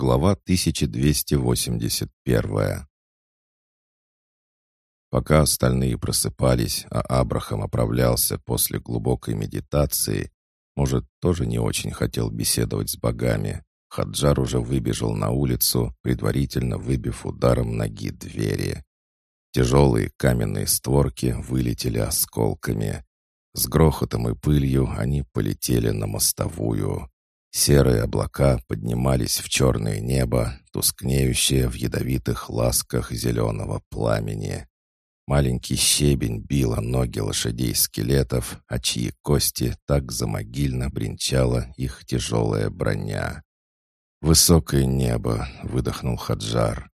Глава 1281 Пока остальные просыпались, а Абрахам оправлялся после глубокой медитации, может, тоже не очень хотел беседовать с богами, Хаджар уже выбежал на улицу, предварительно выбив ударом ноги двери. Тяжелые каменные створки вылетели осколками. С грохотом и пылью они полетели на мостовую. Серые облака поднимались в черное небо, тускнеющее в ядовитых ласках зеленого пламени. Маленький щебень бил о ноги лошадей-скелетов, а чьи кости так замогильно бренчала их тяжелая броня. «Высокое небо», — выдохнул Хаджар.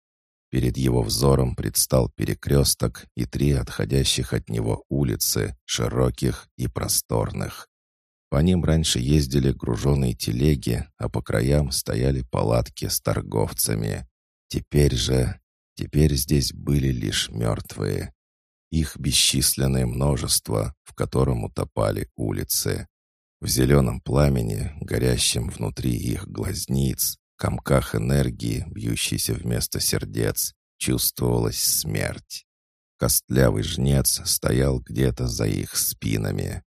Перед его взором предстал перекресток и три отходящих от него улицы, широких и просторных. По ним раньше ездили груженные телеги, а по краям стояли палатки с торговцами. Теперь же... Теперь здесь были лишь мертвые. Их бесчисленное множество, в котором утопали улицы. В зеленом пламени, горящем внутри их глазниц, комках энергии, бьющейся вместо сердец, чувствовалась смерть. Костлявый жнец стоял где-то за их спинами.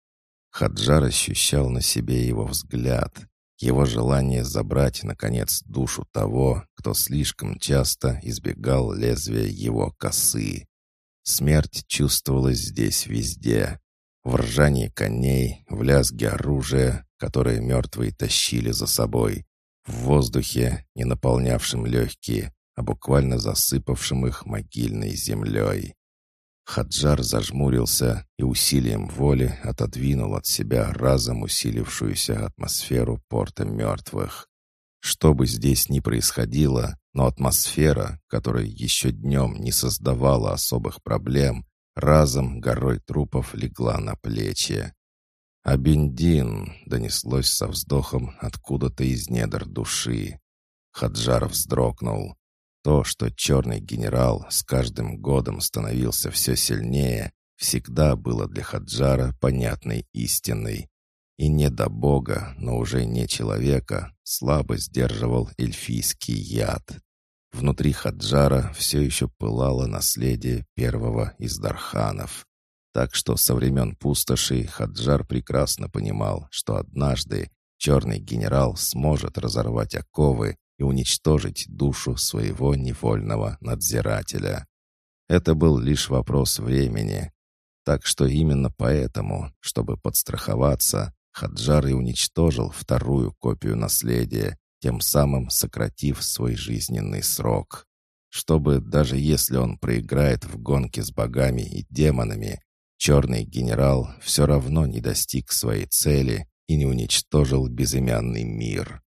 Хаджар ощущал на себе его взгляд, его желание забрать, наконец, душу того, кто слишком часто избегал лезвия его косы. Смерть чувствовалась здесь везде. В ржании коней, в лязге оружия, которое мертвые тащили за собой, в воздухе, не наполнявшем легкие, а буквально засыпавшим их могильной землей. Хаджар зажмурился и усилием воли отодвинул от себя разом усилившуюся атмосферу порта мертвых. Что бы здесь ни происходило, но атмосфера, которая еще днем не создавала особых проблем, разом горой трупов легла на плечи. «А бендин!» — донеслось со вздохом откуда-то из недр души. Хаджар вздрогнул. То, что черный генерал с каждым годом становился все сильнее, всегда было для Хаджара понятной истиной. И не до бога, но уже не человека, слабо сдерживал эльфийский яд. Внутри Хаджара все еще пылало наследие первого из Дарханов. Так что со времен пустоши Хаджар прекрасно понимал, что однажды черный генерал сможет разорвать оковы и уничтожить душу своего невольного надзирателя. Это был лишь вопрос времени. Так что именно поэтому, чтобы подстраховаться, Хаджар и уничтожил вторую копию наследия, тем самым сократив свой жизненный срок. Чтобы даже если он проиграет в гонке с богами и демонами, черный генерал все равно не достиг своей цели и не уничтожил безымянный мир.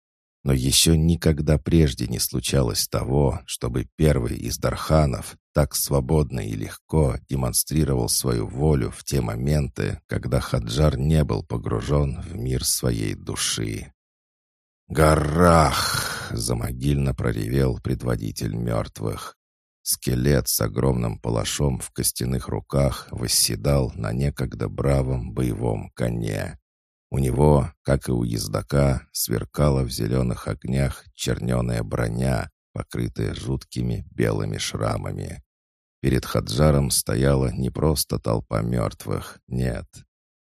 Но еще никогда прежде не случалось того, чтобы первый из Дарханов так свободно и легко демонстрировал свою волю в те моменты, когда Хаджар не был погружен в мир своей души. «Гарах!» — замогильно проревел предводитель мертвых. Скелет с огромным палашом в костяных руках восседал на некогда бравом боевом коне. У него, как и у ездока, сверкала в зеленых огнях черненая броня, покрытая жуткими белыми шрамами. Перед Хаджаром стояла не просто толпа мертвых, нет.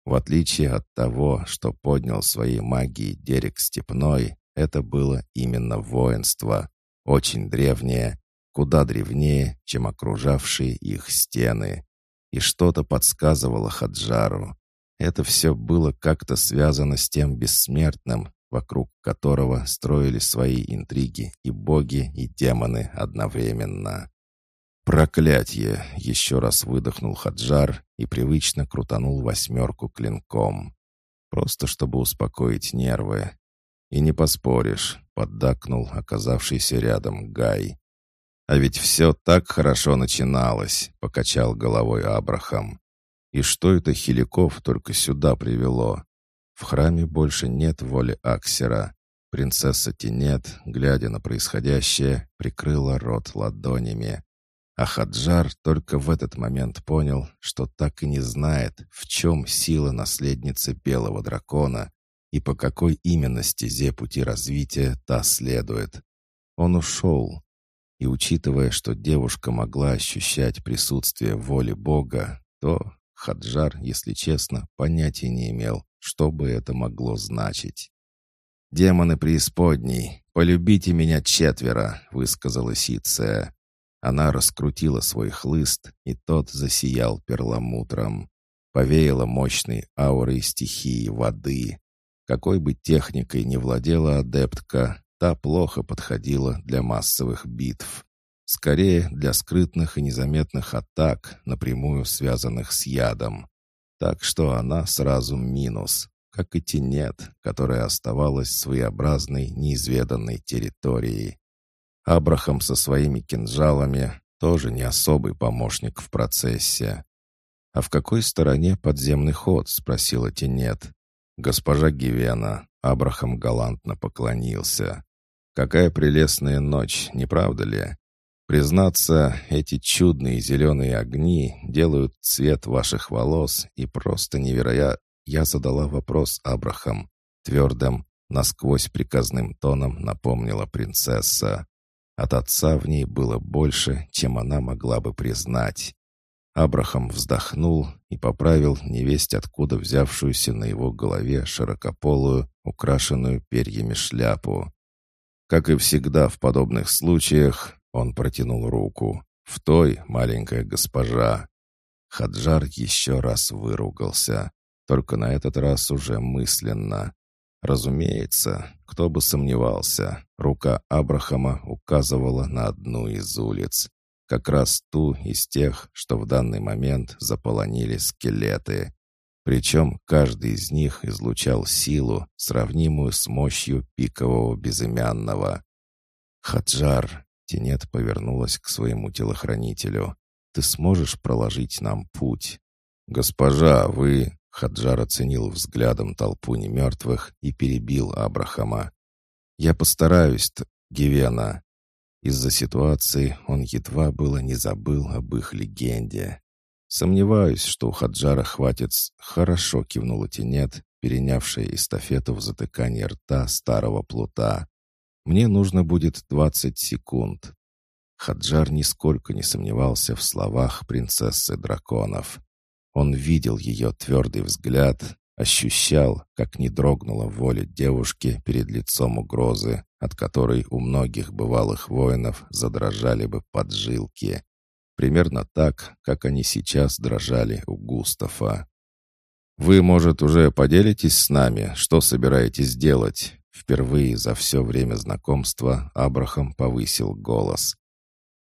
В отличие от того, что поднял своей магией Дерек Степной, это было именно воинство, очень древнее, куда древнее, чем окружавшие их стены. И что-то подсказывало Хаджару. Это все было как-то связано с тем бессмертным, вокруг которого строили свои интриги и боги, и демоны одновременно. «Проклятье!» — еще раз выдохнул Хаджар и привычно крутанул восьмерку клинком. Просто чтобы успокоить нервы. «И не поспоришь», — поддакнул оказавшийся рядом Гай. «А ведь все так хорошо начиналось», — покачал головой Абрахам. И что это Хиликов только сюда привело? В храме больше нет воли Аксера. Принцесса Тинет, глядя на происходящее, прикрыла рот ладонями. А Хаджар только в этот момент понял, что так и не знает, в чем сила наследницы Белого Дракона и по какой именно стезе пути развития та следует. Он ушел. И учитывая, что девушка могла ощущать присутствие воли Бога, то Хаджар, если честно, понятия не имел, что бы это могло значить. «Демоны преисподней, полюбите меня четверо», — высказала Сиция. Она раскрутила свой хлыст, и тот засиял перламутром. Повеяло мощной аурой стихии воды. Какой бы техникой ни владела адептка, та плохо подходила для массовых битв. Скорее, для скрытных и незаметных атак, напрямую связанных с ядом. Так что она сразу минус, как и Тенет, которая оставалась своеобразной, неизведанной территорией. Абрахам со своими кинжалами тоже не особый помощник в процессе. «А в какой стороне подземный ход?» — спросила Тенет. «Госпожа Гивена», — Абрахам галантно поклонился. «Какая прелестная ночь, не правда ли? Признаться, эти чудные зеленые огни делают цвет ваших волос и просто невероятно...» Я задала вопрос Абрахам. Твердым, насквозь приказным тоном напомнила принцесса. От отца в ней было больше, чем она могла бы признать. Абрахам вздохнул и поправил невесть откуда взявшуюся на его голове широкополую, украшенную перьями шляпу. Как и всегда в подобных случаях, он протянул руку. «В той, маленькая госпожа». Хаджар еще раз выругался, только на этот раз уже мысленно. Разумеется, кто бы сомневался, рука Абрахама указывала на одну из улиц, как раз ту из тех, что в данный момент заполонили скелеты. Причем каждый из них излучал силу, сравнимую с мощью пикового безымянного. «Хаджар!» — Тенет повернулась к своему телохранителю. «Ты сможешь проложить нам путь?» «Госпожа, вы...» Хаджар оценил взглядом толпу немертвых и перебил Абрахама. «Я постараюсь, Гивена». Из-за ситуации он едва было не забыл об их легенде. «Сомневаюсь, что у Хаджара хватит...» «Хорошо», — кивнула Тенет, перенявшая эстафету в затыкании рта старого плута. «Мне нужно будет двадцать секунд». Хаджар нисколько не сомневался в словах принцессы драконов. Он видел ее твердый взгляд, ощущал, как не дрогнула воля девушки перед лицом угрозы, от которой у многих бывалых воинов задрожали бы поджилки. Примерно так, как они сейчас дрожали у Густава. «Вы, может, уже поделитесь с нами, что собираетесь делать?» Впервые за все время знакомства Абрахам повысил голос.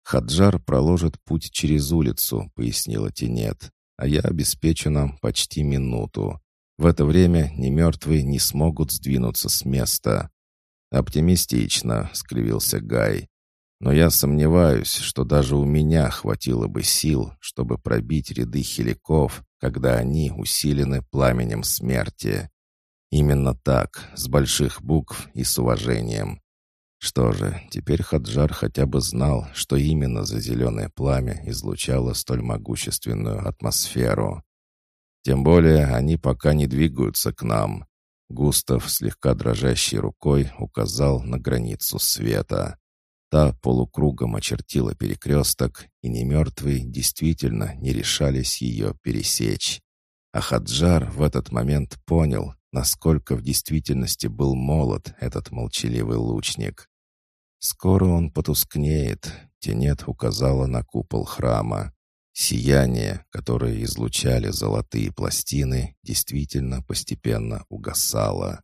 «Хаджар проложит путь через улицу», — пояснила Тенет а я обеспечу нам почти минуту. В это время ни мертвые не смогут сдвинуться с места. «Оптимистично», — скривился Гай. «Но я сомневаюсь, что даже у меня хватило бы сил, чтобы пробить ряды хиликов, когда они усилены пламенем смерти. Именно так, с больших букв и с уважением. Что же, теперь Хаджар хотя бы знал, что именно за зеленое пламя излучало столь могущественную атмосферу. Тем более они пока не двигаются к нам. Густав, слегка дрожащей рукой, указал на границу света. Та полукругом очертила перекресток, и немертвые действительно не решались ее пересечь. А Хаджар в этот момент понял, насколько в действительности был молод этот молчаливый лучник. Скоро он потускнеет, Тенет указала на купол храма. Сияние, которое излучали золотые пластины, действительно постепенно угасало.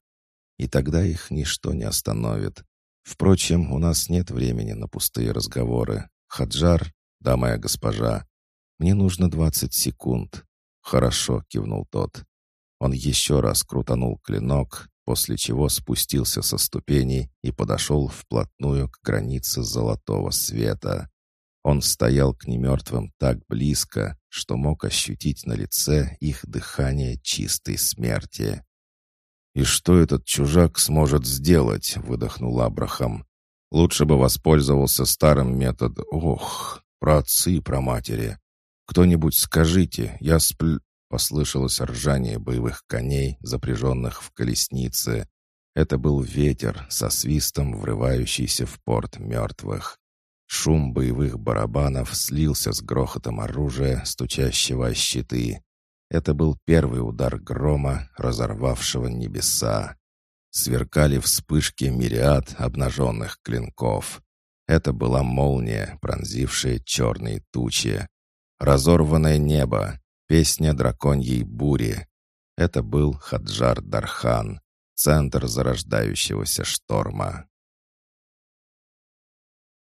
И тогда их ничто не остановит. Впрочем, у нас нет времени на пустые разговоры. Хаджар, да, моя госпожа, мне нужно двадцать секунд. Хорошо, кивнул тот. Он еще раз крутанул клинок, после чего спустился со ступеней и подошел вплотную к границе золотого света. Он стоял к немертвым так близко, что мог ощутить на лице их дыхание чистой смерти. «И что этот чужак сможет сделать?» — выдохнул Абрахам. «Лучше бы воспользовался старым методом. Ох, про отцы и про матери. Кто-нибудь скажите, я спл...» Послышалось ржание боевых коней, запряженных в колеснице. Это был ветер со свистом, врывающийся в порт мертвых. Шум боевых барабанов слился с грохотом оружия, стучащего о щиты. Это был первый удар грома, разорвавшего небеса. Сверкали вспышки мириад обнаженных клинков. Это была молния, пронзившая черные тучи. Разорванное небо, песня драконьей бури. Это был Хаджар Дархан, центр зарождающегося шторма.